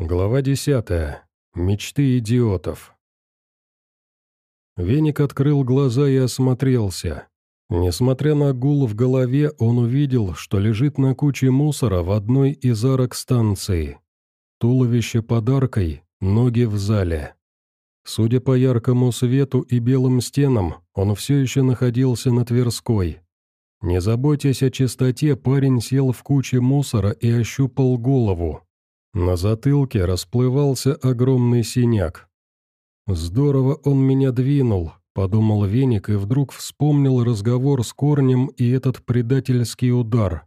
Глава десятая. Мечты идиотов. Веник открыл глаза и осмотрелся. Несмотря на гул в голове, он увидел, что лежит на куче мусора в одной из арок станции. Туловище подаркой, ноги в зале. Судя по яркому свету и белым стенам, он все еще находился на Тверской. Не заботясь о чистоте, парень сел в куче мусора и ощупал голову. На затылке расплывался огромный синяк. «Здорово он меня двинул», — подумал Веник и вдруг вспомнил разговор с Корнем и этот предательский удар.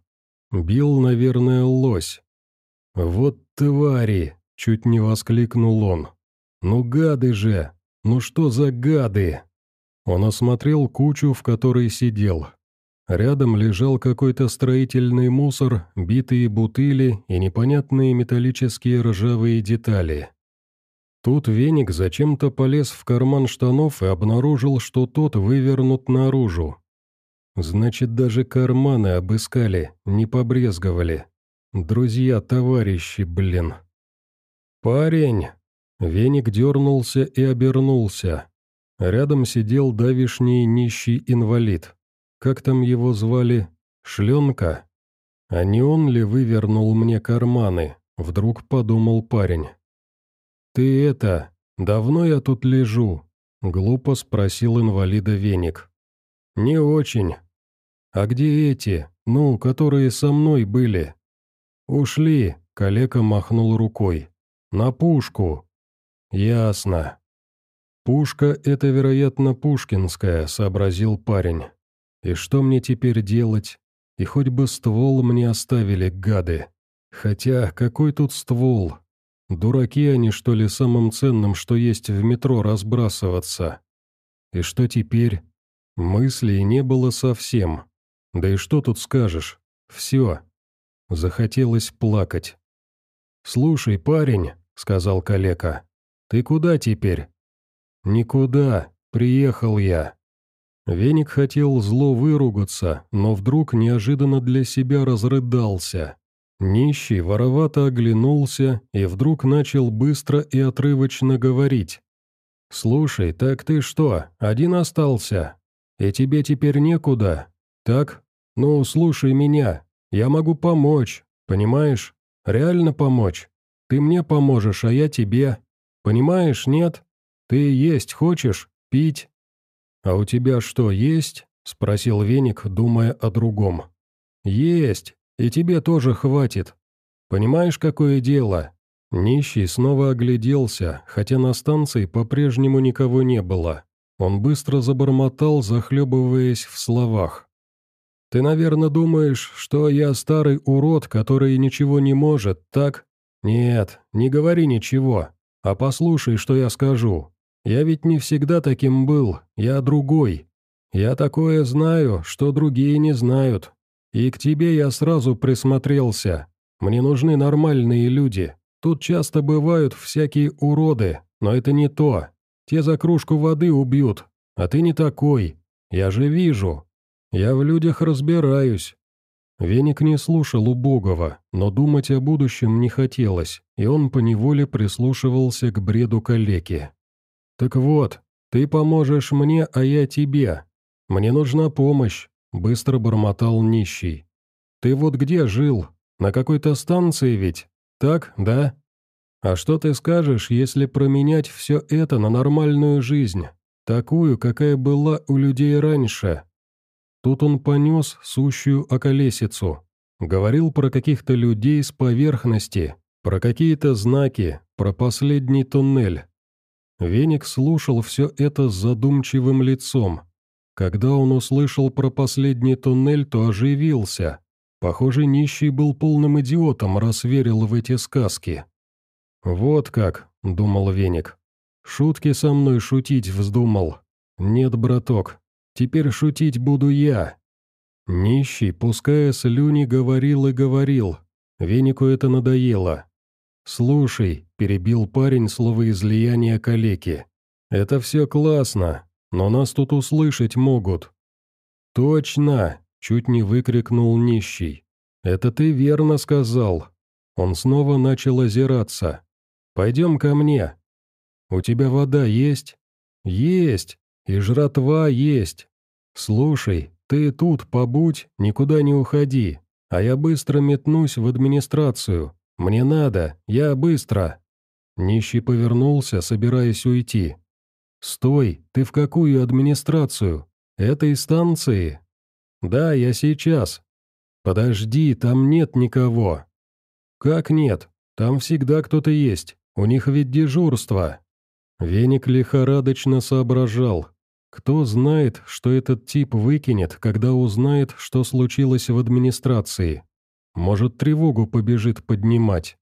Бил, наверное, лось. «Вот твари!» — чуть не воскликнул он. «Ну гады же! Ну что за гады?» Он осмотрел кучу, в которой сидел. Рядом лежал какой-то строительный мусор, битые бутыли и непонятные металлические ржавые детали. Тут веник зачем-то полез в карман штанов и обнаружил, что тот вывернут наружу. Значит, даже карманы обыскали, не побрезговали. Друзья, товарищи, блин. «Парень!» Веник дернулся и обернулся. Рядом сидел давишний нищий инвалид. Как там его звали? Шленка? А не он ли вывернул мне карманы? Вдруг подумал парень. «Ты это, давно я тут лежу?» Глупо спросил инвалида веник. «Не очень. А где эти, ну, которые со мной были?» «Ушли», — калека махнул рукой. «На пушку». «Ясно». «Пушка — это, вероятно, пушкинская», — сообразил парень. И что мне теперь делать? И хоть бы ствол мне оставили, гады. Хотя, какой тут ствол? Дураки они, что ли, самым ценным, что есть в метро, разбрасываться? И что теперь? Мыслей не было совсем. Да и что тут скажешь? Все. Захотелось плакать. «Слушай, парень», — сказал калека, — «ты куда теперь?» «Никуда. Приехал я. Веник хотел зло выругаться, но вдруг неожиданно для себя разрыдался. Нищий воровато оглянулся и вдруг начал быстро и отрывочно говорить. «Слушай, так ты что, один остался? И тебе теперь некуда? Так? Ну, слушай меня, я могу помочь, понимаешь? Реально помочь. Ты мне поможешь, а я тебе. Понимаешь, нет? Ты есть хочешь? Пить? «А у тебя что, есть?» — спросил Веник, думая о другом. «Есть, и тебе тоже хватит. Понимаешь, какое дело?» Нищий снова огляделся, хотя на станции по-прежнему никого не было. Он быстро забормотал, захлебываясь в словах. «Ты, наверное, думаешь, что я старый урод, который ничего не может, так? Нет, не говори ничего, а послушай, что я скажу. Я ведь не всегда таким был, я другой. Я такое знаю, что другие не знают. И к тебе я сразу присмотрелся. Мне нужны нормальные люди. Тут часто бывают всякие уроды, но это не то. Те за кружку воды убьют, а ты не такой. Я же вижу. Я в людях разбираюсь». Веник не слушал убогого, но думать о будущем не хотелось, и он поневоле прислушивался к бреду калеки. «Так вот, ты поможешь мне, а я тебе. Мне нужна помощь», — быстро бормотал нищий. «Ты вот где жил? На какой-то станции ведь? Так, да? А что ты скажешь, если променять все это на нормальную жизнь, такую, какая была у людей раньше?» Тут он понес сущую околесицу. Говорил про каких-то людей с поверхности, про какие-то знаки, про последний туннель. Веник слушал все это с задумчивым лицом. Когда он услышал про последний туннель, то оживился. Похоже, нищий был полным идиотом, раз верил в эти сказки. «Вот как», — думал Веник. «Шутки со мной шутить вздумал. Нет, браток, теперь шутить буду я». Нищий, пуская слюни, говорил и говорил. Венику это надоело. «Слушай», — перебил парень слово излияния калеки, — «это все классно, но нас тут услышать могут». «Точно!» — чуть не выкрикнул нищий. «Это ты верно сказал». Он снова начал озираться. Пойдем ко мне. У тебя вода есть? Есть. И жратва есть. Слушай, ты тут побудь, никуда не уходи, а я быстро метнусь в администрацию. Мне надо, я быстро». Нищий повернулся, собираясь уйти. «Стой, ты в какую администрацию? Этой станции?» «Да, я сейчас». «Подожди, там нет никого». «Как нет? Там всегда кто-то есть. У них ведь дежурство». Веник лихорадочно соображал. Кто знает, что этот тип выкинет, когда узнает, что случилось в администрации? Может, тревогу побежит поднимать.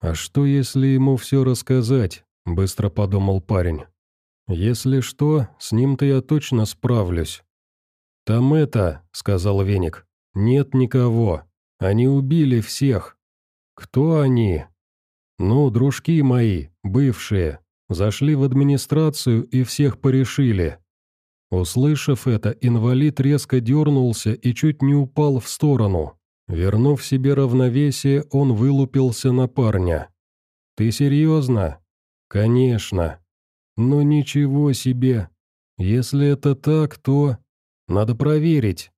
А что, если ему все рассказать? Быстро подумал парень. Если что, с ним-то я точно справлюсь. «Там это», — сказал Веник, — «нет никого. Они убили всех». «Кто они?» «Ну, дружки мои, бывшие. Зашли в администрацию и всех порешили». Услышав это, инвалид резко дернулся и чуть не упал в сторону. Вернув себе равновесие, он вылупился на парня. «Ты серьезно?» «Конечно». «Но ничего себе! Если это так, то...» «Надо проверить».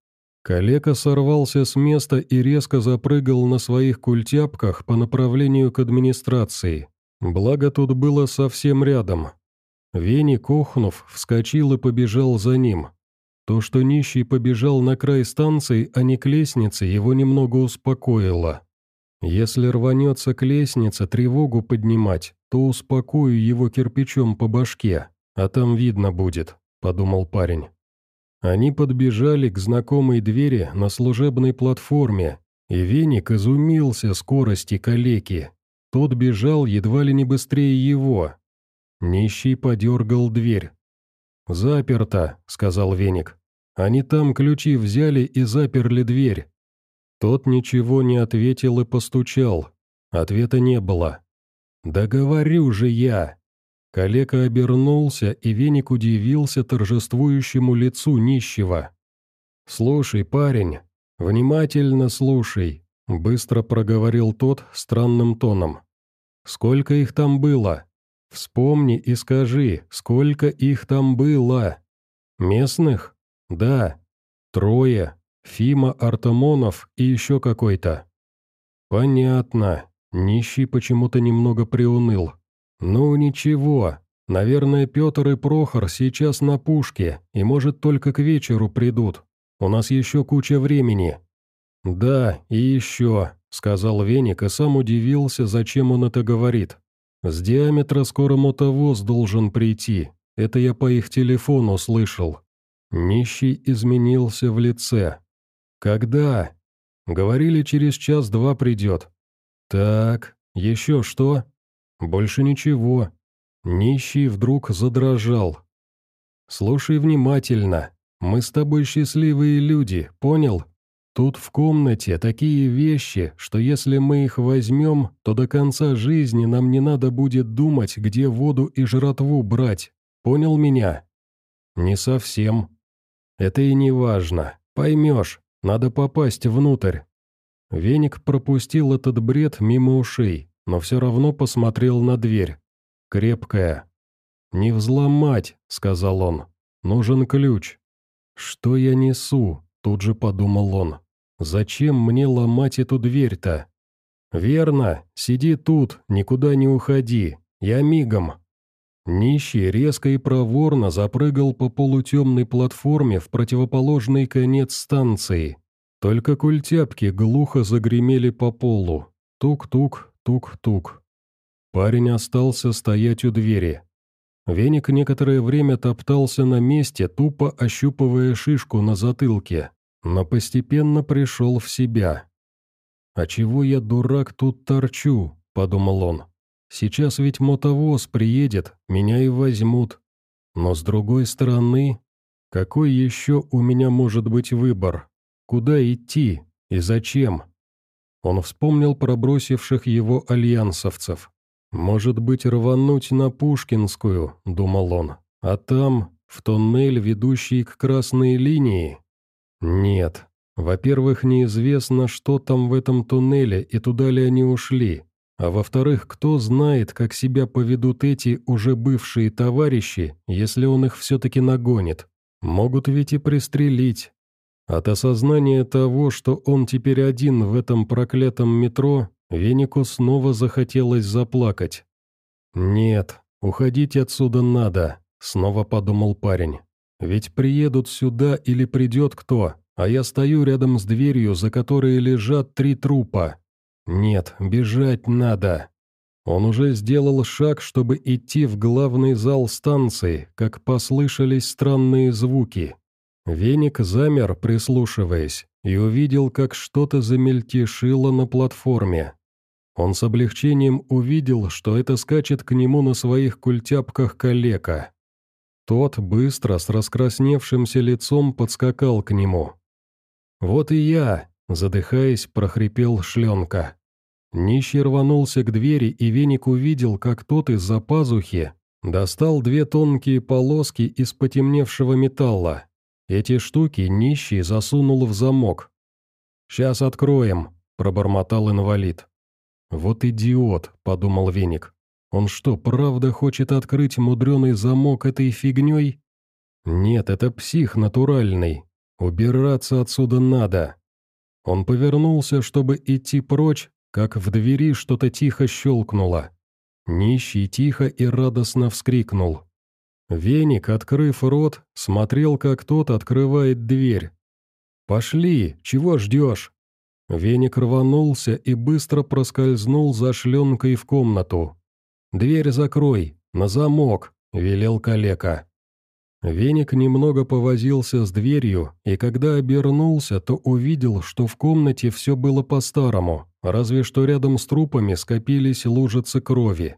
Калека сорвался с места и резко запрыгал на своих культяпках по направлению к администрации. Благо тут было совсем рядом. Вени, кохнув, вскочил и побежал за ним. То, что нищий побежал на край станции, а не к лестнице, его немного успокоило. Если рванется к лестнице тревогу поднимать, то успокою его кирпичом по башке, а там видно будет», — подумал парень. Они подбежали к знакомой двери на служебной платформе, и Веник изумился скорости калеки. Тот бежал едва ли не быстрее его. Нищий подергал дверь. «Заперто», — сказал Веник. Они там ключи взяли и заперли дверь. Тот ничего не ответил и постучал. Ответа не было. «Да говорю же я!» Калека обернулся, и веник удивился торжествующему лицу нищего. «Слушай, парень, внимательно слушай», — быстро проговорил тот странным тоном. «Сколько их там было? Вспомни и скажи, сколько их там было? Местных? «Да. Трое. Фима Артамонов и еще какой-то». «Понятно. Нищий почему-то немного приуныл. Ну, ничего. Наверное, Петр и Прохор сейчас на пушке, и, может, только к вечеру придут. У нас еще куча времени». «Да, и еще», — сказал Веник и сам удивился, зачем он это говорит. «С диаметра скоро мотовоз должен прийти. Это я по их телефону слышал. Нищий изменился в лице. «Когда?» «Говорили, через час-два придет». «Так, еще что?» «Больше ничего». Нищий вдруг задрожал. «Слушай внимательно. Мы с тобой счастливые люди, понял? Тут в комнате такие вещи, что если мы их возьмем, то до конца жизни нам не надо будет думать, где воду и жратву брать. Понял меня?» «Не совсем», это и не важно. Поймешь, надо попасть внутрь. Веник пропустил этот бред мимо ушей, но все равно посмотрел на дверь. Крепкая. «Не взломать», — сказал он. «Нужен ключ». «Что я несу?» — тут же подумал он. «Зачем мне ломать эту дверь-то?» «Верно, сиди тут, никуда не уходи. Я мигом». Нищий резко и проворно запрыгал по полутемной платформе в противоположный конец станции. Только культяпки глухо загремели по полу. Тук-тук, тук-тук. Парень остался стоять у двери. Веник некоторое время топтался на месте, тупо ощупывая шишку на затылке, но постепенно пришел в себя. «А чего я, дурак, тут торчу?» – подумал он. Сейчас ведь мотовоз приедет, меня и возьмут. Но с другой стороны, какой еще у меня может быть выбор? Куда идти и зачем? Он вспомнил про бросивших его альянсовцев. «Может быть, рвануть на Пушкинскую», — думал он, «а там, в туннель, ведущий к красной линии?» «Нет. Во-первых, неизвестно, что там в этом туннеле и туда ли они ушли. А во-вторых, кто знает, как себя поведут эти уже бывшие товарищи, если он их все-таки нагонит. Могут ведь и пристрелить. От осознания того, что он теперь один в этом проклятом метро, Венику снова захотелось заплакать. «Нет, уходить отсюда надо», — снова подумал парень. «Ведь приедут сюда или придет кто, а я стою рядом с дверью, за которой лежат три трупа. Нет, бежать надо». Он уже сделал шаг, чтобы идти в главный зал станции, как послышались странные звуки. Веник замер, прислушиваясь, и увидел, как что-то замельтешило на платформе. Он с облегчением увидел, что это скачет к нему на своих культяпках калека. Тот быстро, с раскрасневшимся лицом, подскакал к нему. «Вот и я», — задыхаясь, прохрипел шленка. Нищий рванулся к двери, и Веник увидел, как тот из-за пазухи достал две тонкие полоски из потемневшего металла. Эти штуки нищий засунул в замок. «Сейчас откроем», — пробормотал инвалид. «Вот идиот», — подумал Веник. «Он что, правда хочет открыть мудреный замок этой фигней?» «Нет, это псих натуральный. Убираться отсюда надо». Он повернулся, чтобы идти прочь, как в двери что-то тихо щелкнуло. Нищий тихо и радостно вскрикнул. Веник, открыв рот, смотрел, как тот открывает дверь. «Пошли, чего ждешь?» Веник рванулся и быстро проскользнул за шленкой в комнату. «Дверь закрой, на замок», — велел калека. Веник немного повозился с дверью, и когда обернулся, то увидел, что в комнате все было по-старому, разве что рядом с трупами скопились лужицы крови.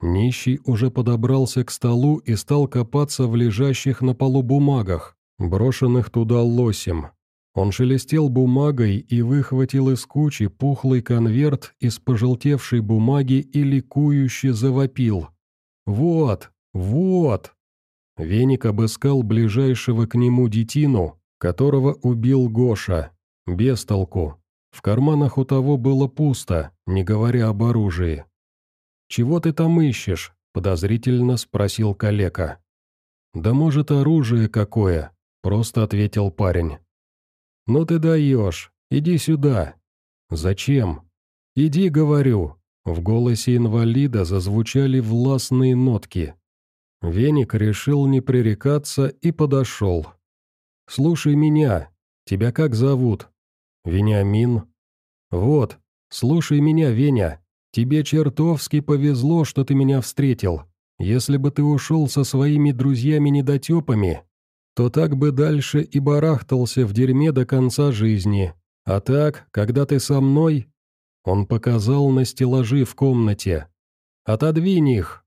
Нищий уже подобрался к столу и стал копаться в лежащих на полу бумагах, брошенных туда лосем. Он шелестел бумагой и выхватил из кучи пухлый конверт из пожелтевшей бумаги и ликующе завопил. «Вот! Вот!» Веник обыскал ближайшего к нему детину, которого убил Гоша. Без толку. В карманах у того было пусто, не говоря об оружии. «Чего ты там ищешь?» – подозрительно спросил калека. «Да может, оружие какое?» – просто ответил парень. «Ну ты даешь. Иди сюда». «Зачем?» «Иди, говорю». В голосе инвалида зазвучали властные нотки. Веник решил не пререкаться и подошел. «Слушай меня. Тебя как зовут?» «Вениамин». «Вот. Слушай меня, Веня. Тебе чертовски повезло, что ты меня встретил. Если бы ты ушел со своими друзьями-недотепами, то так бы дальше и барахтался в дерьме до конца жизни. А так, когда ты со мной...» Он показал на стеллажи в комнате. «Отодвинь их!»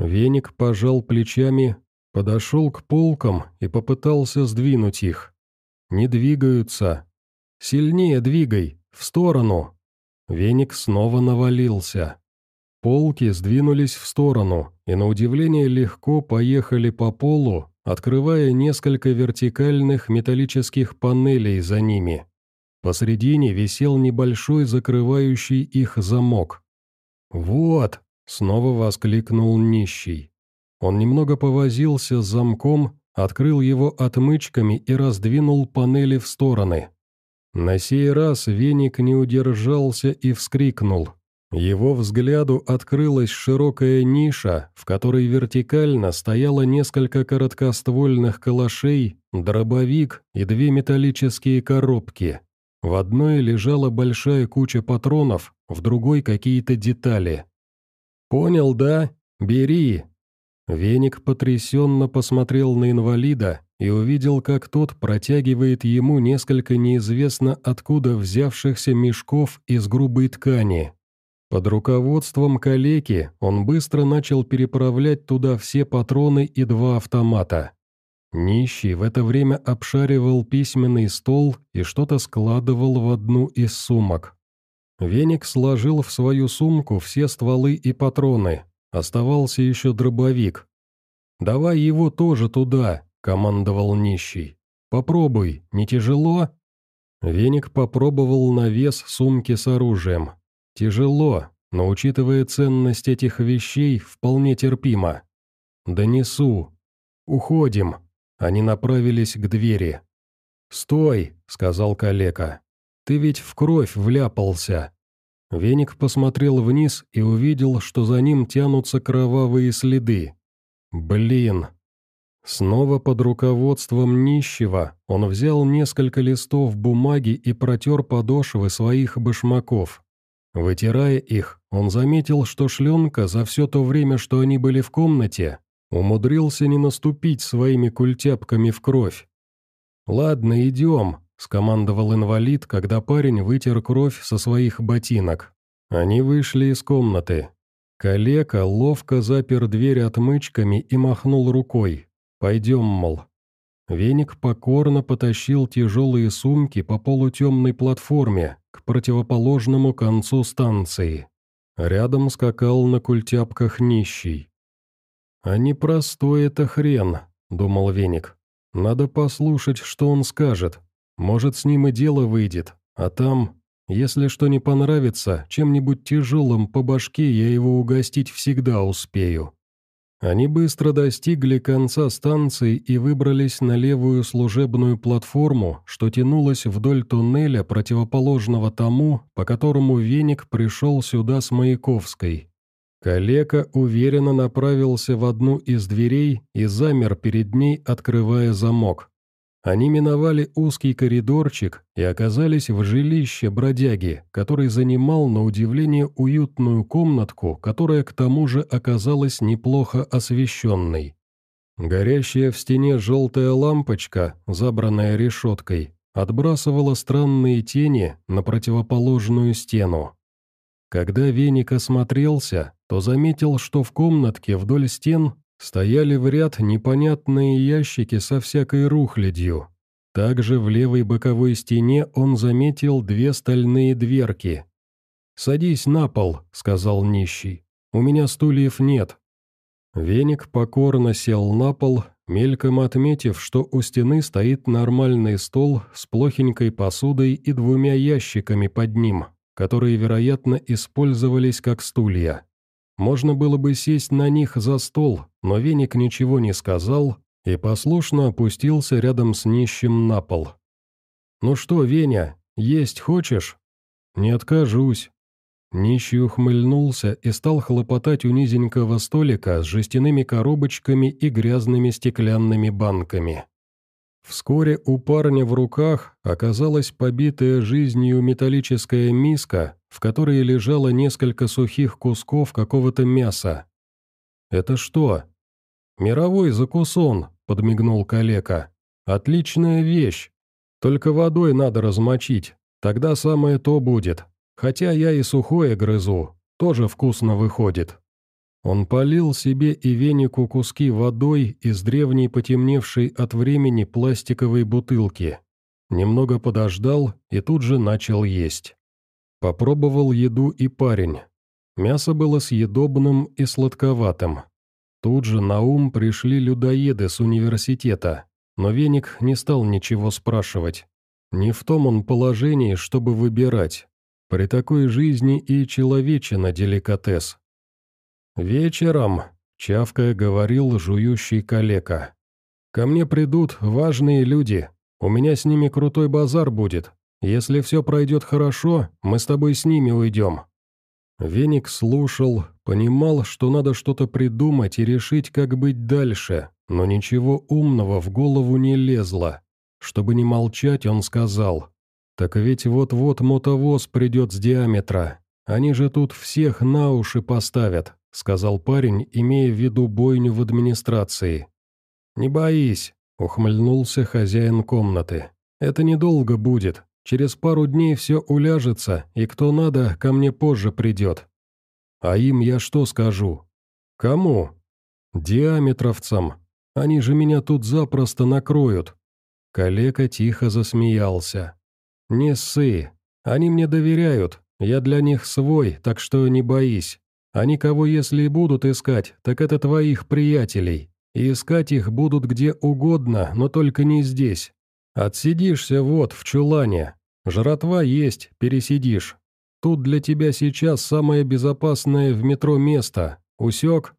Веник пожал плечами, подошел к полкам и попытался сдвинуть их. «Не двигаются. Сильнее двигай, в сторону!» Веник снова навалился. Полки сдвинулись в сторону и, на удивление, легко поехали по полу, открывая несколько вертикальных металлических панелей за ними. Посредине висел небольшой закрывающий их замок. «Вот!» — снова воскликнул нищий. Он немного повозился с замком, открыл его отмычками и раздвинул панели в стороны. На сей раз веник не удержался и вскрикнул. Его взгляду открылась широкая ниша, в которой вертикально стояло несколько короткоствольных калашей, дробовик и две металлические коробки. В одной лежала большая куча патронов, в другой какие-то детали. «Понял, да? Бери!» Веник потрясенно посмотрел на инвалида и увидел, как тот протягивает ему несколько неизвестно откуда взявшихся мешков из грубой ткани. Под руководством калеки он быстро начал переправлять туда все патроны и два автомата. Нищий в это время обшаривал письменный стол и что-то складывал в одну из сумок. Веник сложил в свою сумку все стволы и патроны. Оставался еще дробовик. «Давай его тоже туда», — командовал нищий. «Попробуй, не тяжело?» Веник попробовал на вес сумки с оружием. Тяжело, но, учитывая ценность этих вещей, вполне терпимо. «Донесу. Уходим». Они направились к двери. «Стой!» — сказал калека. «Ты ведь в кровь вляпался». Веник посмотрел вниз и увидел, что за ним тянутся кровавые следы. «Блин!» Снова под руководством нищего он взял несколько листов бумаги и протер подошвы своих башмаков. Вытирая их, он заметил, что шленка за все то время, что они были в комнате, умудрился не наступить своими культяпками в кровь. «Ладно, идем», — скомандовал инвалид, когда парень вытер кровь со своих ботинок. Они вышли из комнаты. Калека ловко запер дверь отмычками и махнул рукой. «Пойдем, мол». Веник покорно потащил тяжелые сумки по полутемной платформе к противоположному концу станции. Рядом скакал на культяпках нищий. «А непростой это хрен», — думал Веник. «Надо послушать, что он скажет. Может, с ним и дело выйдет, а там, если что не понравится, чем-нибудь тяжелым по башке я его угостить всегда успею». Они быстро достигли конца станции и выбрались на левую служебную платформу, что тянулась вдоль туннеля, противоположного тому, по которому Веник пришел сюда с Маяковской. Калека уверенно направился в одну из дверей и замер перед ней, открывая замок. Они миновали узкий коридорчик и оказались в жилище бродяги, который занимал, на удивление, уютную комнатку, которая к тому же оказалась неплохо освещенной. Горящая в стене желтая лампочка, забранная решеткой, отбрасывала странные тени на противоположную стену. Когда Веник осмотрелся, то заметил, что в комнатке вдоль стен Стояли в ряд непонятные ящики со всякой рухлядью. Также в левой боковой стене он заметил две стальные дверки. «Садись на пол», — сказал нищий. «У меня стульев нет». Веник покорно сел на пол, мельком отметив, что у стены стоит нормальный стол с плохенькой посудой и двумя ящиками под ним, которые, вероятно, использовались как стулья. Можно было бы сесть на них за стол, но веник ничего не сказал и послушно опустился рядом с нищим на пол. «Ну что, Веня, есть хочешь?» «Не откажусь». Нищий ухмыльнулся и стал хлопотать у низенького столика с жестяными коробочками и грязными стеклянными банками. Вскоре у парня в руках оказалась побитая жизнью металлическая миска, в которой лежало несколько сухих кусков какого-то мяса. «Это что?» «Мировой закусон», — подмигнул калека. «Отличная вещь. Только водой надо размочить, тогда самое то будет. Хотя я и сухое грызу, тоже вкусно выходит». Он полил себе и венику куски водой из древней потемневшей от времени пластиковой бутылки. Немного подождал и тут же начал есть. Попробовал еду и парень. Мясо было съедобным и сладковатым. Тут же на ум пришли людоеды с университета, но Веник не стал ничего спрашивать. Не в том он положении, чтобы выбирать. При такой жизни и человечина деликатес. «Вечером», — чавкая говорил жующий калека, — «ко мне придут важные люди, у меня с ними крутой базар будет. Если все пройдет хорошо, мы с тобой с ними уйдем». Веник слушал, понимал, что надо что-то придумать и решить, как быть дальше, но ничего умного в голову не лезло. Чтобы не молчать, он сказал, «Так ведь вот-вот мотовоз придет с диаметра. Они же тут всех на уши поставят. — сказал парень, имея в виду бойню в администрации. «Не боись», — ухмыльнулся хозяин комнаты. «Это недолго будет. Через пару дней все уляжется, и кто надо, ко мне позже придет». «А им я что скажу?» «Кому?» «Диаметровцам. Они же меня тут запросто накроют». Калека тихо засмеялся. «Не ссы. Они мне доверяют. Я для них свой, так что не боись. Они кого если и будут искать, так это твоих приятелей. И искать их будут где угодно, но только не здесь. Отсидишься вот, в чулане. Жратва есть, пересидишь. Тут для тебя сейчас самое безопасное в метро место. Усек?»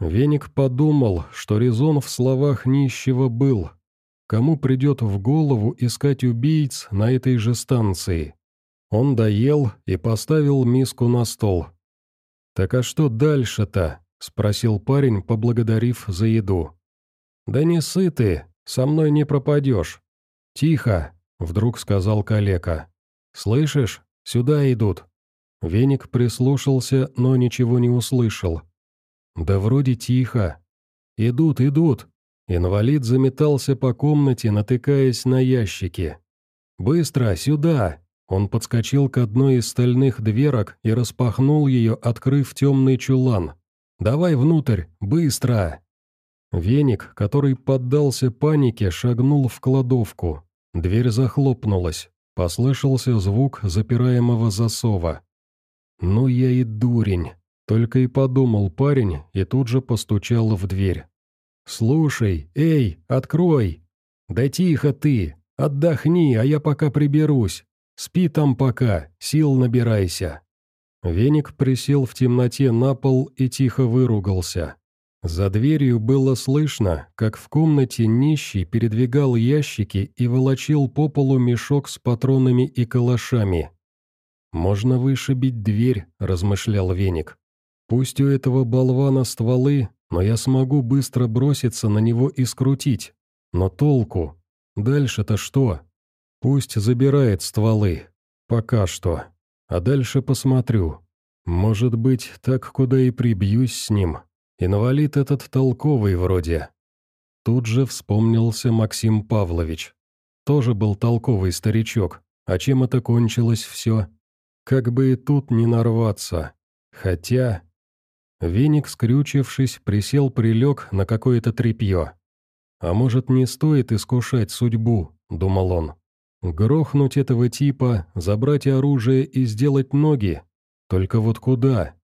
Веник подумал, что резон в словах нищего был. Кому придет в голову искать убийц на этой же станции? Он доел и поставил миску на стол. «Так а что дальше-то?» — спросил парень, поблагодарив за еду. «Да не сыты, со мной не пропадешь». «Тихо», — вдруг сказал калека. «Слышишь? Сюда идут». Веник прислушался, но ничего не услышал. «Да вроде тихо. Идут, идут». Инвалид заметался по комнате, натыкаясь на ящики. «Быстро, сюда!» Он подскочил к одной из стальных дверок и распахнул ее, открыв темный чулан. «Давай внутрь, быстро!» Веник, который поддался панике, шагнул в кладовку. Дверь захлопнулась. Послышался звук запираемого засова. «Ну я и дурень!» Только и подумал парень и тут же постучал в дверь. «Слушай, эй, открой!» «Да тихо ты! Отдохни, а я пока приберусь. Спи там пока, сил набирайся». Веник присел в темноте на пол и тихо выругался. За дверью было слышно, как в комнате нищий передвигал ящики и волочил по полу мешок с патронами и калашами. «Можно вышибить дверь», — размышлял Веник. Пусть у этого болвана стволы, но я смогу быстро броситься на него и скрутить. Но толку? Дальше-то что? Пусть забирает стволы. Пока что. А дальше посмотрю. Может быть, так куда и прибьюсь с ним. Инвалид этот толковый вроде. Тут же вспомнился Максим Павлович. Тоже был толковый старичок. А чем это кончилось все? Как бы и тут не нарваться. Хотя... Веник, скрючившись, присел прилег на какое-то тряпье. «А может, не стоит искушать судьбу?» — думал он. «Грохнуть этого типа, забрать оружие и сделать ноги? Только вот куда?»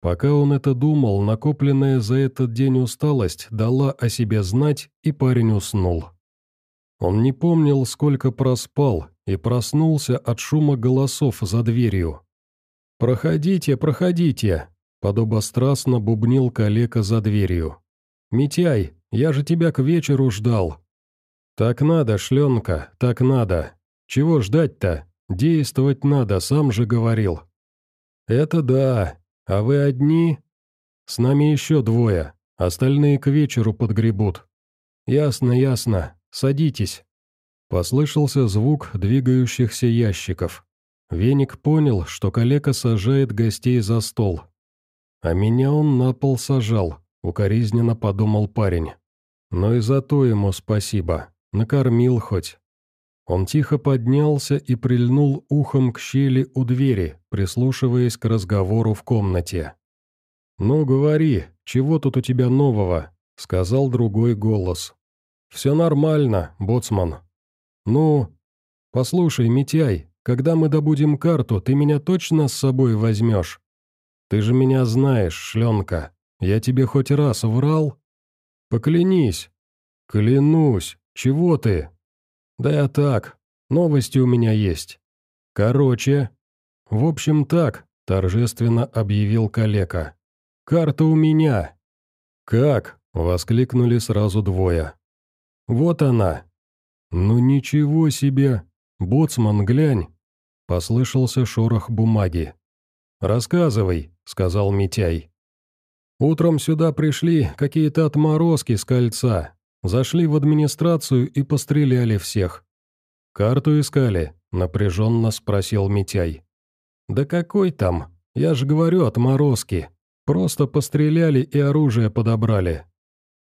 Пока он это думал, накопленная за этот день усталость дала о себе знать, и парень уснул. Он не помнил, сколько проспал, и проснулся от шума голосов за дверью. «Проходите, проходите!» Подобострастно бубнил калека за дверью. «Митяй, я же тебя к вечеру ждал». «Так надо, шленка, так надо. Чего ждать-то? Действовать надо, сам же говорил». «Это да. А вы одни?» «С нами еще двое. Остальные к вечеру подгребут». «Ясно, ясно. Садитесь». Послышался звук двигающихся ящиков. Веник понял, что калека сажает гостей за стол. А меня он на пол сажал, укоризненно подумал парень. Но и за то ему спасибо, накормил хоть. Он тихо поднялся и прильнул ухом к щели у двери, прислушиваясь к разговору в комнате. «Ну, говори, чего тут у тебя нового?» — сказал другой голос. «Все нормально, боцман». «Ну, послушай, Митяй, когда мы добудем карту, ты меня точно с собой возьмешь?» Ты же меня знаешь, шленка. Я тебе хоть раз врал? Поклянись. Клянусь. Чего ты? Да я так. Новости у меня есть. Короче. В общем так, торжественно объявил калека. Карта у меня. Как? Воскликнули сразу двое. Вот она. Ну ничего себе. Боцман, глянь. Послышался шорох бумаги. «Рассказывай», — сказал Митяй. «Утром сюда пришли какие-то отморозки с кольца, зашли в администрацию и постреляли всех». «Карту искали?» — напряженно спросил Митяй. «Да какой там? Я же говорю, отморозки. Просто постреляли и оружие подобрали».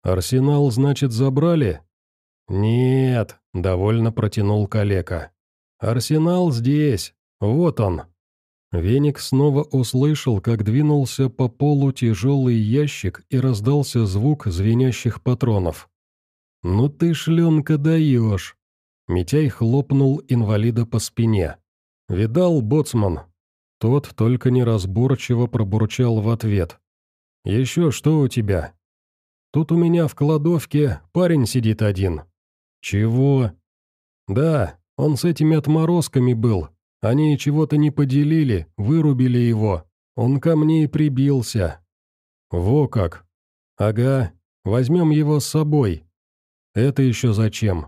«Арсенал, значит, забрали?» «Нет», — довольно протянул калека. «Арсенал здесь. Вот он». Веник снова услышал, как двинулся по полу тяжелый ящик и раздался звук звенящих патронов. «Ну ты, шленка, даешь!» Митяй хлопнул инвалида по спине. «Видал, боцман?» Тот только неразборчиво пробурчал в ответ. «Еще что у тебя?» «Тут у меня в кладовке парень сидит один». «Чего?» «Да, он с этими отморозками был, Они чего-то не поделили, вырубили его. Он ко мне и прибился». «Во как!» «Ага, возьмем его с собой». «Это еще зачем?»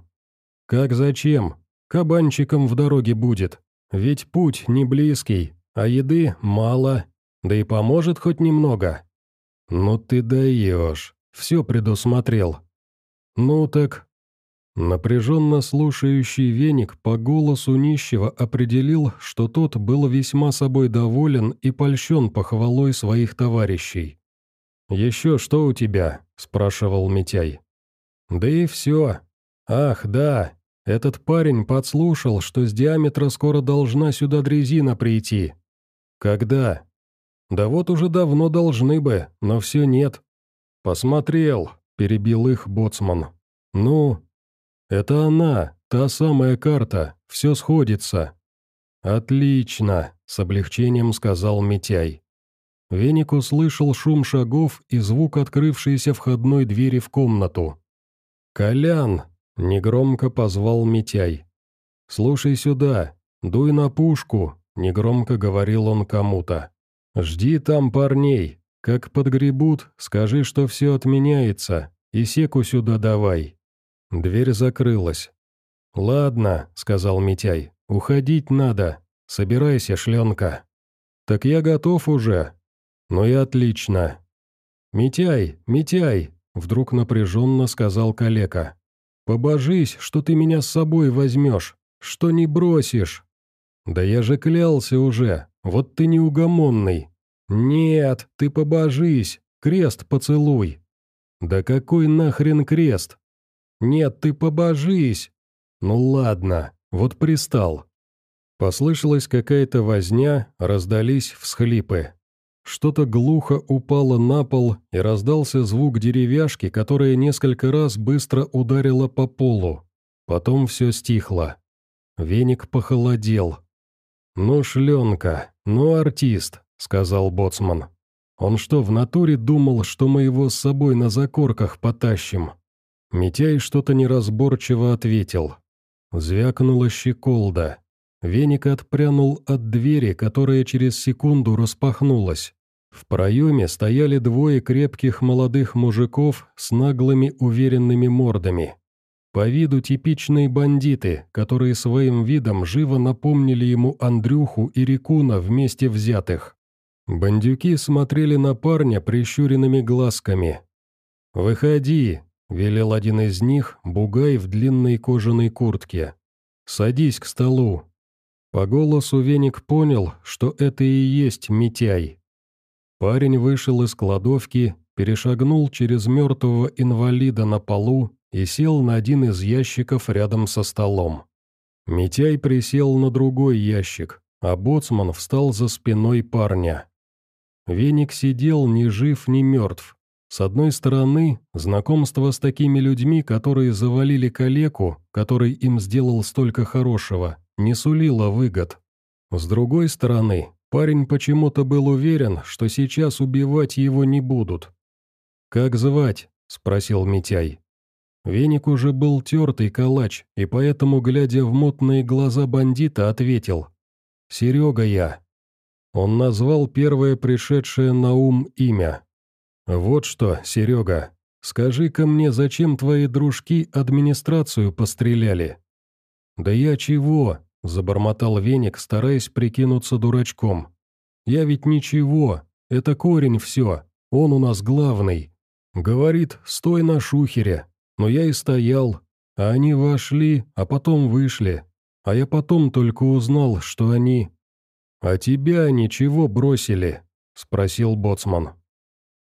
«Как зачем? Кабанчиком в дороге будет. Ведь путь не близкий, а еды мало, да и поможет хоть немного». «Ну ты даешь, все предусмотрел». «Ну так...» Напряженно слушающий веник по голосу нищего определил, что тот был весьма собой доволен и польщен похвалой своих товарищей. «Еще что у тебя?» – спрашивал Митяй. «Да и все. Ах, да, этот парень подслушал, что с диаметра скоро должна сюда дрезина прийти. Когда? Да вот уже давно должны бы, но все нет. Посмотрел, перебил их боцман. Ну, это она, та самая карта, все сходится. Отлично, с облегчением сказал Митяй. Веник услышал шум шагов и звук открывшейся входной двери в комнату. «Колян!» — негромко позвал Митяй. «Слушай сюда, дуй на пушку», — негромко говорил он кому-то. «Жди там парней. Как подгребут, скажи, что все отменяется, и секу сюда давай». Дверь закрылась. «Ладно», — сказал Митяй, — «уходить надо. Собирайся, шленка». «Так я готов уже». «Ну и отлично». «Митяй, Митяй», — вдруг напряженно сказал калека. «Побожись, что ты меня с собой возьмешь, что не бросишь». «Да я же клялся уже, вот ты неугомонный». «Нет, ты побожись, крест поцелуй». «Да какой нахрен крест?» «Нет, ты побожись!» «Ну ладно, вот пристал». Послышалась какая-то возня, раздались всхлипы. Что-то глухо упало на пол, и раздался звук деревяшки, которая несколько раз быстро ударила по полу. Потом все стихло. Веник похолодел. «Ну, шленка, ну, артист», — сказал Боцман. «Он что, в натуре думал, что мы его с собой на закорках потащим?» Митяй что-то неразборчиво ответил. Звякнула щеколда. Веник отпрянул от двери, которая через секунду распахнулась. В проеме стояли двое крепких молодых мужиков с наглыми уверенными мордами. По виду типичные бандиты, которые своим видом живо напомнили ему Андрюху и Рикуна вместе взятых. Бандюки смотрели на парня прищуренными глазками. «Выходи», Велел один из них, бугай в длинной кожаной куртке. «Садись к столу». По голосу Веник понял, что это и есть Митяй. Парень вышел из кладовки, перешагнул через мертвого инвалида на полу и сел на один из ящиков рядом со столом. Митяй присел на другой ящик, а боцман встал за спиной парня. Веник сидел ни жив, ни мертв, с одной стороны, знакомство с такими людьми, которые завалили калеку, который им сделал столько хорошего, не сулило выгод. С другой стороны, парень почему-то был уверен, что сейчас убивать его не будут. «Как звать?» – спросил Митяй. Веник уже был тертый калач, и поэтому, глядя в мутные глаза бандита, ответил. «Серега я». Он назвал первое пришедшее на ум имя. «Вот что, Серега, скажи-ка мне, зачем твои дружки администрацию постреляли?» «Да я чего?» – забормотал Веник, стараясь прикинуться дурачком. «Я ведь ничего, это корень все, он у нас главный. Говорит, стой на шухере, но я и стоял, а они вошли, а потом вышли, а я потом только узнал, что они...» «А тебя ничего бросили?» – спросил Боцман.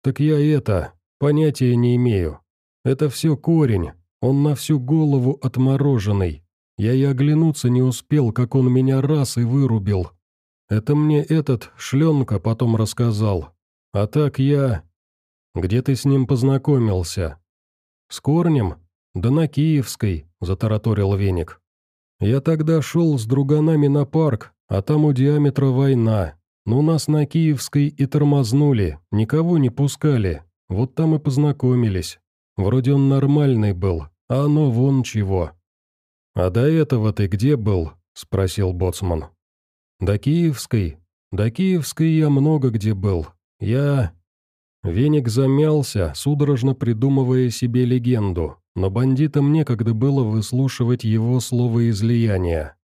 «Так я это, понятия не имею. Это все корень, он на всю голову отмороженный. Я и оглянуться не успел, как он меня раз и вырубил. Это мне этот шленка потом рассказал. А так я... Где ты с ним познакомился?» «С корнем? Да на Киевской», — затараторил веник. «Я тогда шел с друганами на парк, а там у диаметра война. Но нас на Киевской и тормознули, никого не пускали. Вот там и познакомились. Вроде он нормальный был, а оно вон чего». «А до этого ты где был?» – спросил Боцман. До Киевской? До Киевской я много где был. Я...» Веник замялся, судорожно придумывая себе легенду, но бандитам некогда было выслушивать его словоизлияние.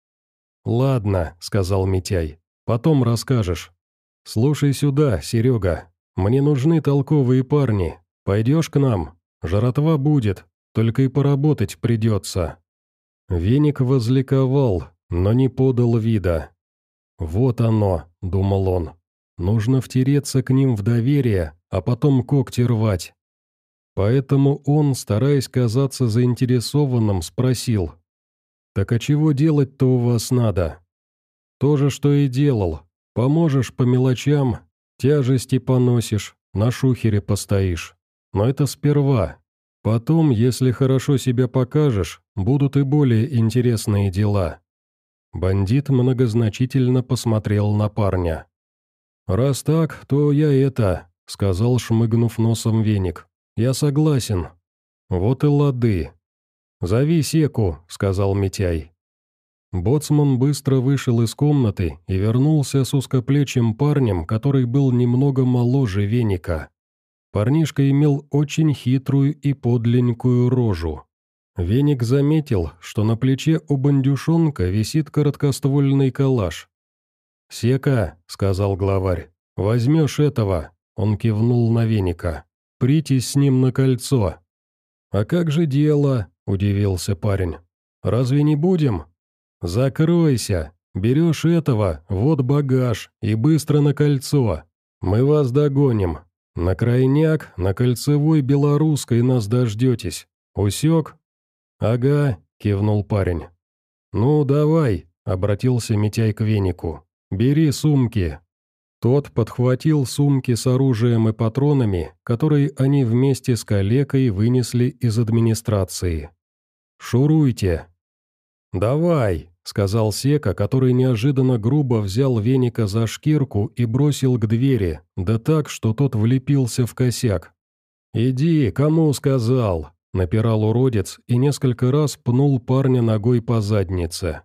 «Ладно», — сказал Митяй, — «потом расскажешь. Слушай сюда, Серега, мне нужны толковые парни. Пойдешь к нам? Жратва будет, только и поработать придется». Веник возликовал, но не подал вида. «Вот оно», — думал он. «Нужно втереться к ним в доверие, а потом когти рвать». Поэтому он, стараясь казаться заинтересованным, спросил. «Так а чего делать-то у вас надо?» «То же, что и делал. Поможешь по мелочам, тяжести поносишь, на шухере постоишь. Но это сперва. Потом, если хорошо себя покажешь, будут и более интересные дела». Бандит многозначительно посмотрел на парня. «Раз так, то я это», — сказал, шмыгнув носом веник. «Я согласен». «Вот и лады». «Зови Секу», — сказал Митяй. Боцман быстро вышел из комнаты и вернулся с узкоплечим парнем, который был немного моложе веника. Парнишка имел очень хитрую и подленькую рожу. Веник заметил, что на плече у бандюшонка висит короткоствольный калаш. «Сека», — сказал главарь, — «возьмешь этого», — он кивнул на веника. «Притись с ним на кольцо». «А как же дело?» — удивился парень. «Разве не будем?» «Закройся! Берешь этого, вот багаж, и быстро на кольцо. Мы вас догоним, «На крайняк, на кольцевой белорусской нас дождетесь. Усек?» «Ага», — кивнул парень. «Ну, давай», — обратился Митяй к венику. «Бери сумки». Тот подхватил сумки с оружием и патронами, которые они вместе с калекой вынесли из администрации. «Шуруйте». «Давай», — сказал Сека, который неожиданно грубо взял веника за шкирку и бросил к двери, да так, что тот влепился в косяк. «Иди, кому сказал?» — напирал уродец и несколько раз пнул парня ногой по заднице.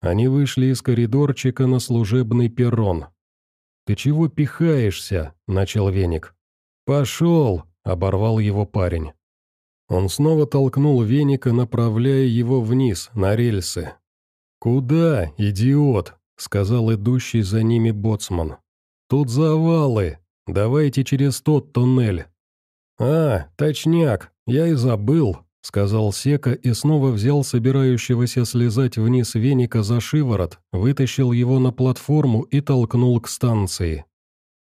Они вышли из коридорчика на служебный перрон. «Ты чего пихаешься?» — начал веник. «Пошел!» — оборвал его парень. Он снова толкнул веника, направляя его вниз, на рельсы, «Куда, идиот?» — сказал идущий за ними боцман. «Тут завалы. Давайте через тот туннель». «А, точняк, я и забыл», — сказал Сека и снова взял собирающегося слезать вниз веника за шиворот, вытащил его на платформу и толкнул к станции.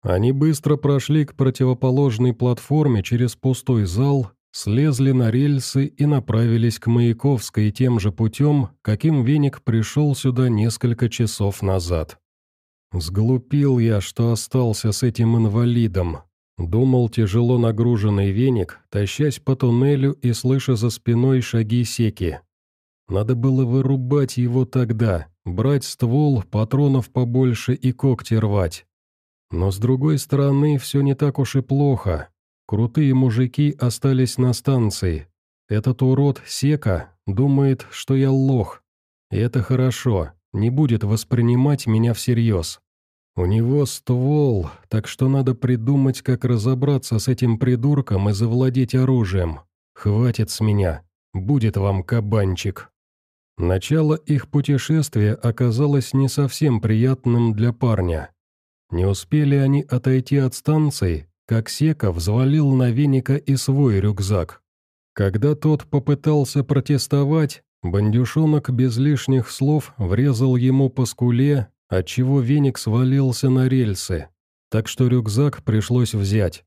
Они быстро прошли к противоположной платформе через пустой зал слезли на рельсы и направились к Маяковской тем же путем, каким веник пришел сюда несколько часов назад. «Сглупил я, что остался с этим инвалидом», — думал тяжело нагруженный веник, тащась по туннелю и слыша за спиной шаги секи. «Надо было вырубать его тогда, брать ствол, патронов побольше и когти рвать. Но с другой стороны, все не так уж и плохо. Крутые мужики остались на станции. Этот урод Сека думает, что я лох. И это хорошо, не будет воспринимать меня всерьез. У него ствол, так что надо придумать, как разобраться с этим придурком и завладеть оружием. Хватит с меня, будет вам кабанчик. Начало их путешествия оказалось не совсем приятным для парня. Не успели они отойти от станции, как Сека взвалил на веника и свой рюкзак. Когда тот попытался протестовать, бандюшонок без лишних слов врезал ему по скуле, отчего веник свалился на рельсы, так что рюкзак пришлось взять.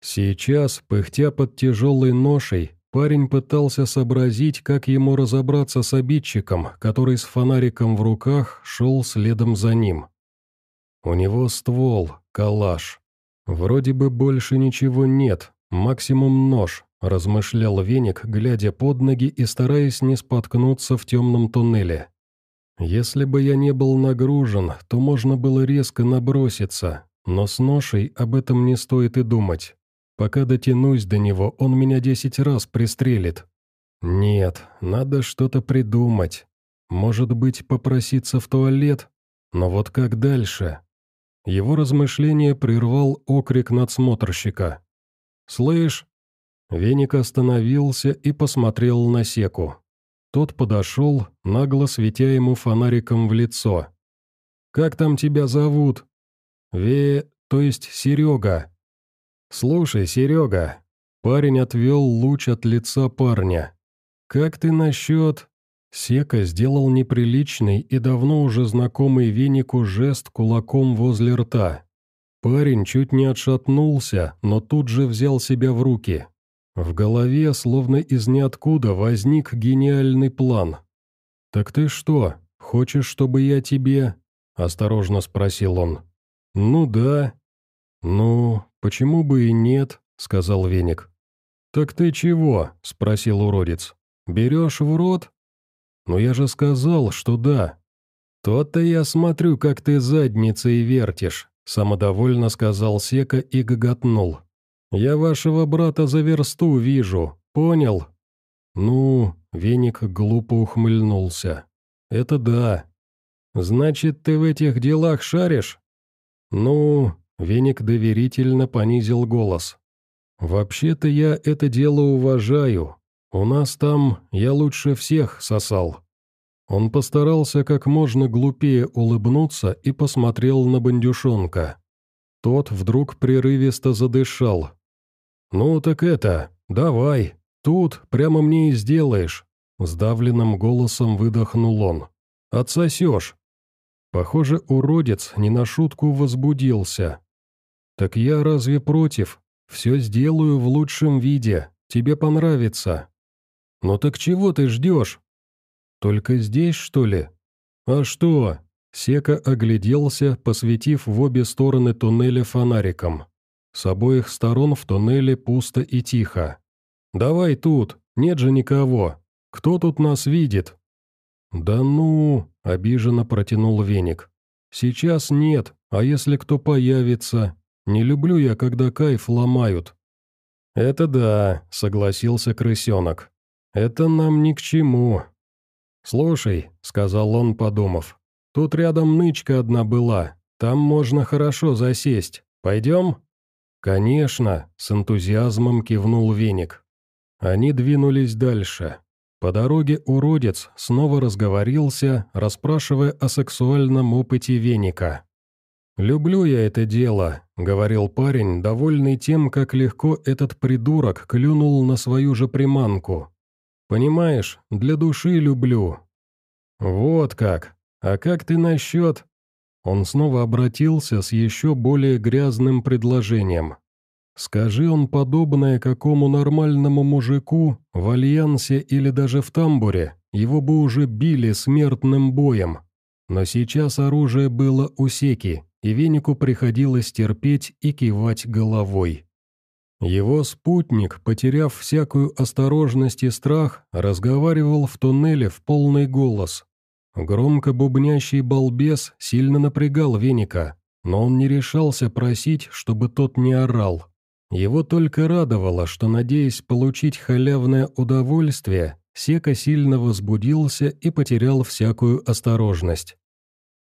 Сейчас, пыхтя под тяжелой ношей, парень пытался сообразить, как ему разобраться с обидчиком, который с фонариком в руках шел следом за ним. У него ствол, калаш. «Вроде бы больше ничего нет, максимум нож», – размышлял веник, глядя под ноги и стараясь не споткнуться в темном туннеле. «Если бы я не был нагружен, то можно было резко наброситься, но с ношей об этом не стоит и думать. Пока дотянусь до него, он меня десять раз пристрелит. Нет, надо что-то придумать. Может быть, попроситься в туалет? Но вот как дальше? Его размышление прервал окрик надсмотрщика. «Слышь!» Веник остановился и посмотрел на Секу. Тот подошел, нагло светя ему фонариком в лицо. «Как там тебя зовут?» «Ве... то есть Серега». «Слушай, Серега». Парень отвел луч от лица парня. «Как ты насчет...» Сека сделал неприличный и давно уже знакомый венику жест кулаком возле рта. Парень чуть не отшатнулся, но тут же взял себя в руки. В голове, словно из ниоткуда, возник гениальный план. «Так ты что, хочешь, чтобы я тебе...» – осторожно спросил он. «Ну да». «Ну, почему бы и нет?» – сказал Веник. «Так ты чего?» – спросил уродец. «Берешь в рот?» «Ну я же сказал, что да». «То-то я смотрю, как ты задницей вертишь», – самодовольно сказал Сека и гоготнул. «Я вашего брата за версту вижу, понял?» «Ну...» — Веник глупо ухмыльнулся. «Это да. Значит, ты в этих делах шаришь?» «Ну...» — Веник доверительно понизил голос. «Вообще-то я это дело уважаю. У нас там я лучше всех сосал». Он постарался как можно глупее улыбнуться и посмотрел на бандюшонка. Тот вдруг прерывисто задышал, «Ну так это, давай, тут прямо мне и сделаешь», — сдавленным голосом выдохнул он. «Отсосешь». Похоже, уродец не на шутку возбудился. «Так я разве против? Все сделаю в лучшем виде, тебе понравится». «Ну так чего ты ждешь?» «Только здесь, что ли?» «А что?» Сека огляделся, посветив в обе стороны туннеля фонариком. С обоих сторон в туннеле пусто и тихо. «Давай тут, нет же никого. Кто тут нас видит?» «Да ну!» — обиженно протянул веник. «Сейчас нет, а если кто появится? Не люблю я, когда кайф ломают». «Это да», — согласился крысенок. «Это нам ни к чему». «Слушай», — сказал он, подумав, — «тут рядом нычка одна была, там можно хорошо засесть. Пойдем?» «Конечно», — с энтузиазмом кивнул веник. Они двинулись дальше. По дороге уродец снова разговорился, расспрашивая о сексуальном опыте веника. «Люблю я это дело», — говорил парень, довольный тем, как легко этот придурок клюнул на свою же приманку. «Понимаешь, для души люблю». «Вот как. А как ты насчет...» Он снова обратился с еще более грязным предложением. Скажи он подобное какому нормальному мужику, в альянсе или даже в тамбуре, его бы уже били смертным боем. Но сейчас оружие было у Секи, и Венику приходилось терпеть и кивать головой. Его спутник, потеряв всякую осторожность и страх, разговаривал в туннеле в полный голос, Громко бубнящий балбес сильно напрягал веника, но он не решался просить, чтобы тот не орал. Его только радовало, что, надеясь получить халявное удовольствие, Сека сильно возбудился и потерял всякую осторожность.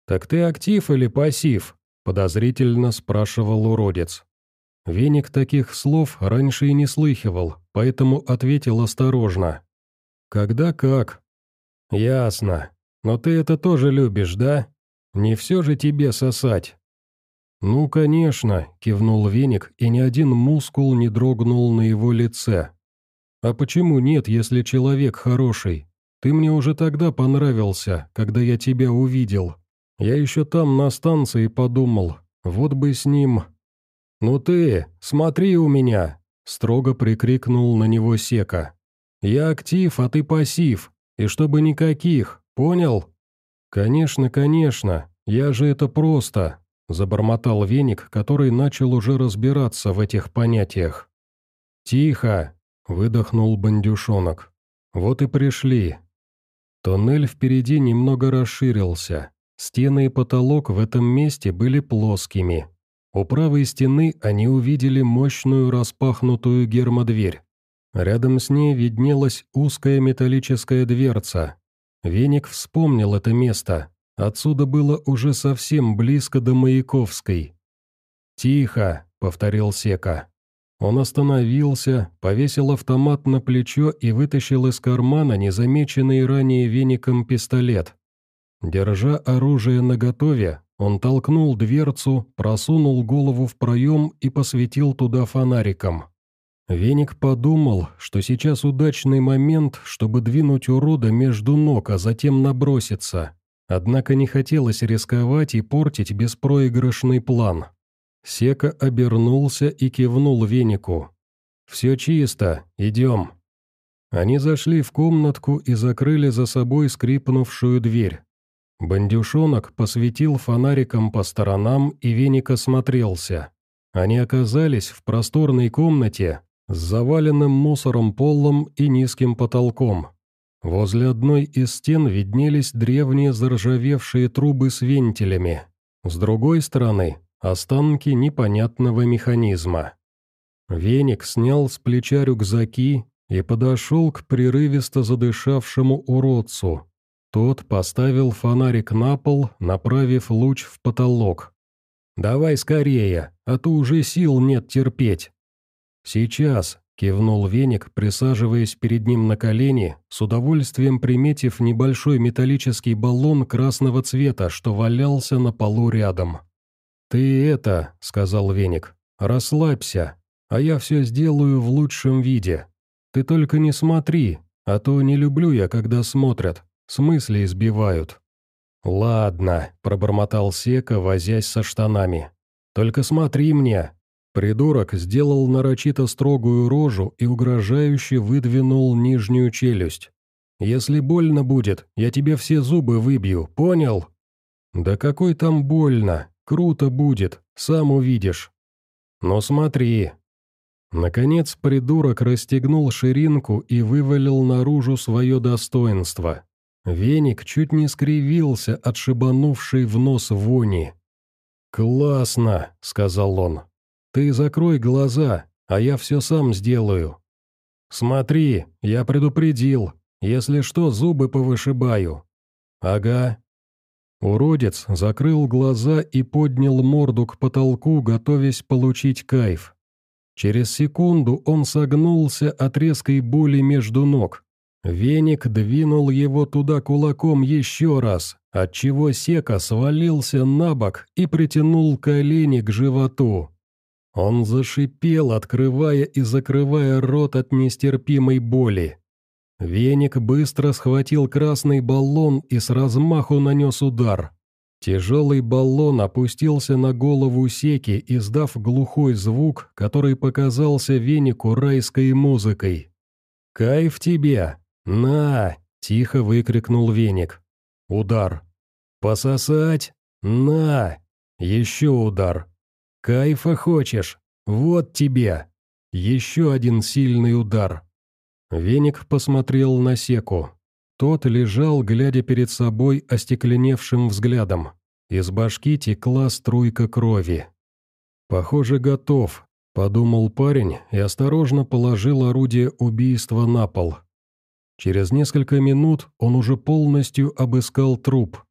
«Так ты актив или пассив?» – подозрительно спрашивал уродец. Веник таких слов раньше и не слыхивал, поэтому ответил осторожно. «Когда как?» «Ясно. Но ты это тоже любишь, да? Не все же тебе сосать». «Ну, конечно», — кивнул веник, и ни один мускул не дрогнул на его лице. «А почему нет, если человек хороший? Ты мне уже тогда понравился, когда я тебя увидел. Я еще там на станции подумал, вот бы с ним...» «Ну ты, смотри у меня!» — строго прикрикнул на него Сека. «Я актив, а ты пассив, и чтобы никаких, Понял?» «Конечно, конечно, я же это просто», – забормотал веник, который начал уже разбираться в этих понятиях. «Тихо!» – выдохнул бандюшонок. «Вот и пришли». Тоннель впереди немного расширился. Стены и потолок в этом месте были плоскими. У правой стены они увидели мощную распахнутую гермодверь. Рядом с ней виднелась узкая металлическая дверца, Веник вспомнил это место. Отсюда было уже совсем близко до Маяковской. «Тихо», — повторил Сека. Он остановился, повесил автомат на плечо и вытащил из кармана незамеченный ранее веником пистолет. Держа оружие наготове, он толкнул дверцу, просунул голову в проем и посветил туда фонариком. Веник подумал, что сейчас удачный момент, чтобы двинуть урода между ног, а затем наброситься. Однако не хотелось рисковать и портить беспроигрышный план. Сека обернулся и кивнул венику. «Все чисто, идем». Они зашли в комнатку и закрыли за собой скрипнувшую дверь. Бандюшонок посветил фонариком по сторонам, и веник осмотрелся. Они оказались в просторной комнате с заваленным мусором полом и низким потолком. Возле одной из стен виднелись древние заржавевшие трубы с вентилями. С другой стороны Останки непонятного механизма. Веник снял с плеча рюкзаки и подошел к прерывисто задышавшему уродцу. Тот поставил фонарик на пол, направив луч в потолок. «Давай скорее, а то уже сил нет терпеть». «Сейчас», — кивнул Веник, присаживаясь перед ним на колени, с удовольствием приметив небольшой металлический баллон красного цвета, что валялся на полу рядом. «Ты это», — сказал Веник, — «расслабься, а я все сделаю в лучшем виде. Ты только не смотри, а то не люблю я, когда смотрят, смысле избивают». «Ладно», — пробормотал Сека, возясь со штанами. «Только смотри мне». Придурок сделал нарочито строгую рожу и угрожающе выдвинул нижнюю челюсть. «Если больно будет, я тебе все зубы выбью, понял?» «Да какой там больно? Круто будет, сам увидишь. Но смотри. Наконец придурок расстегнул ширинку и вывалил наружу свое достоинство. Веник чуть не скривился от шибанувшей в нос вони. «Классно», — сказал он. «Ты закрой глаза, а я все сам сделаю. Смотри, я предупредил, если что, зубы повышибаю». «Ага, Уродец закрыл глаза и поднял морду к потолку, готовясь получить кайф. Через секунду он согнулся от резкой боли между ног. Веник двинул его туда кулаком еще раз, отчего Сека свалился на бок и притянул колени к животу. Он зашипел, открывая и закрывая рот от нестерпимой боли. Веник быстро схватил красный баллон и с размаху нанес удар. Тяжелый баллон опустился на голову Секи, издав глухой звук, который показался венику райской музыкой. «Кайф тебе! На!» – тихо выкрикнул веник. Удар. «Пососать? На!» Еще удар. «Кайфа хочешь? Вот тебе!» Еще один сильный удар. Веник посмотрел на Секу. Тот лежал, глядя перед собой остекленевшим взглядом. Из башки текла струйка крови. «Похоже, готов», — подумал парень и осторожно положил орудие убийства на пол. Через несколько минут он уже полностью обыскал труп.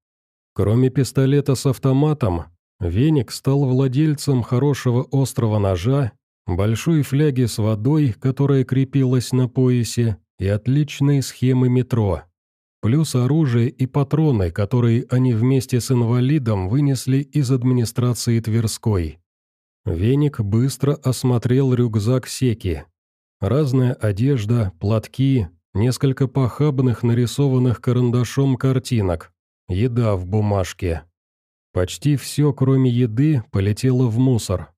Кроме пистолета с автоматом, Веник стал владельцем хорошего острого ножа большой фляги с водой, которая крепилась на поясе, и отличной схемы метро. Плюс оружие и патроны, которые они вместе с инвалидом вынесли из администрации Тверской. Веник быстро осмотрел рюкзак Секи. Разная одежда, платки, несколько похабных нарисованных карандашом картинок, еда в бумажке. Почти все, кроме еды, полетело в мусор.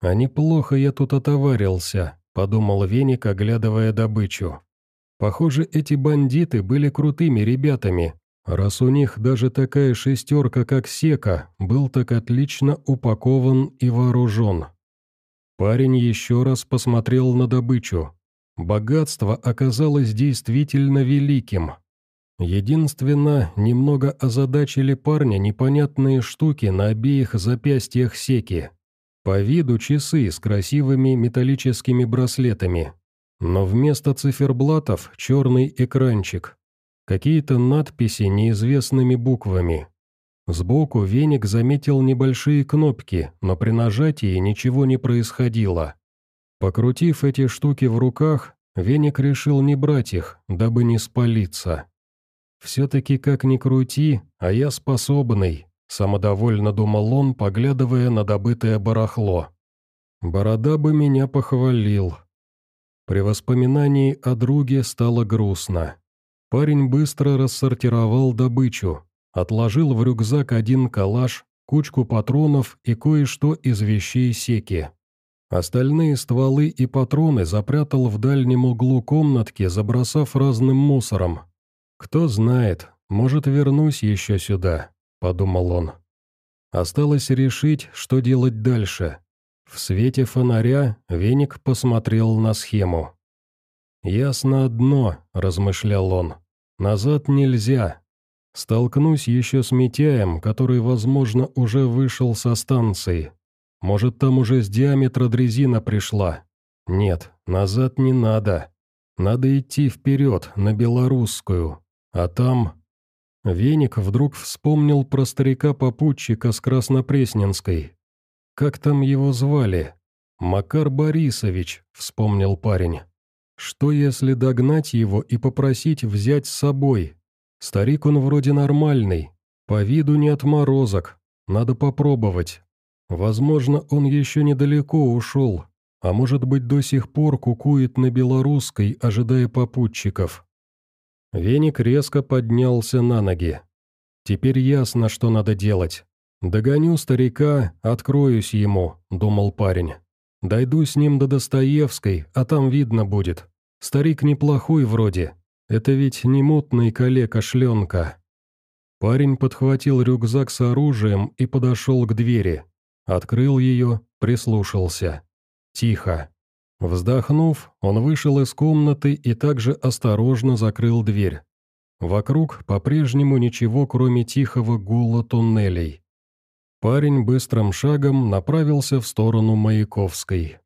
«А неплохо я тут отоварился», — подумал Веник, оглядывая добычу. «Похоже, эти бандиты были крутыми ребятами, раз у них даже такая шестерка, как Сека, был так отлично упакован и вооружен». Парень еще раз посмотрел на добычу. Богатство оказалось действительно великим. Единственно, немного озадачили парня непонятные штуки на обеих запястьях Секи. По виду часы с красивыми металлическими браслетами, но вместо циферблатов черный экранчик. Какие-то надписи неизвестными буквами. Сбоку веник заметил небольшие кнопки, но при нажатии ничего не происходило. Покрутив эти штуки в руках, веник решил не брать их, дабы не спалиться. «Все-таки как ни крути, а я способный», — самодовольно думал он, поглядывая на добытое барахло. «Борода бы меня похвалил». При воспоминании о друге стало грустно. Парень быстро рассортировал добычу, отложил в рюкзак один калаш, кучку патронов и кое-что из вещей секи. Остальные стволы и патроны запрятал в дальнем углу комнатки, забросав разным мусором. «Кто знает, может, вернусь еще сюда», — подумал он. Осталось решить, что делать дальше. В свете фонаря веник посмотрел на схему. «Ясно одно», — размышлял он. «Назад нельзя, Столкнусь еще с Митяем, который, возможно, уже вышел со станции. Может, там уже с диаметра дрезина пришла. Нет, назад не надо. Надо идти вперед, на белорусскую. А там... Веник вдруг вспомнил про старика-попутчика с Краснопресненской. Как там его звали? Макар Борисович, вспомнил парень. Что если догнать его и попросить взять с собой, Старик он вроде нормальный, по виду не отморозок, надо попробовать. Возможно, он еще недалеко ушел, а может быть до сих пор кукует на белорусской, ожидая попутчиков. Веник резко поднялся на ноги. Теперь ясно, что надо делать. «Догоню старика, откроюсь ему», — думал парень. «Дойду с ним до Достоевской, а там видно будет. Старик неплохой вроде, это ведь не мутный калека-шленка. Парень подхватил рюкзак с оружием и подошел к двери. Открыл ее, прислушался. Тихо. Вздохнув, он вышел из комнаты и также осторожно закрыл дверь. Вокруг по-прежнему ничего, кроме тихого гула туннелей. Парень быстрым шагом направился в сторону Маяковской.